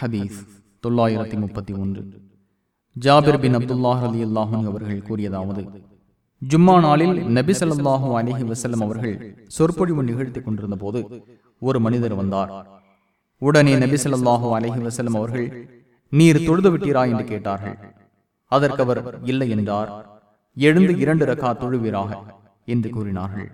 ஹதீஸ் தொள்ளாயிரத்தி முப்பத்தி ஒன்று. ஜாபிர் பின் அப்துல்லாஹ் அலி அல்லாஹன் அவர்கள் கூறியதாவது ஜும்மா நாளில் நபி சல்லாஹூ அலிஹி வசலம் அவர்கள் சொற்பொழிவு நிகழ்த்தி கொண்டிருந்த போது ஒரு மனிதர் வந்தார். உடனே நபி சல்லாஹூ அலைஹி வசலம் அவர்கள் நீர் தொழுது விட்டீரா? என்று கேட்டார்கள். அதற்கு அவர் இல்லை என்றார். எழுந்து இரண்டு ரகா தொழுவீராக என்று கூறினார்கள்.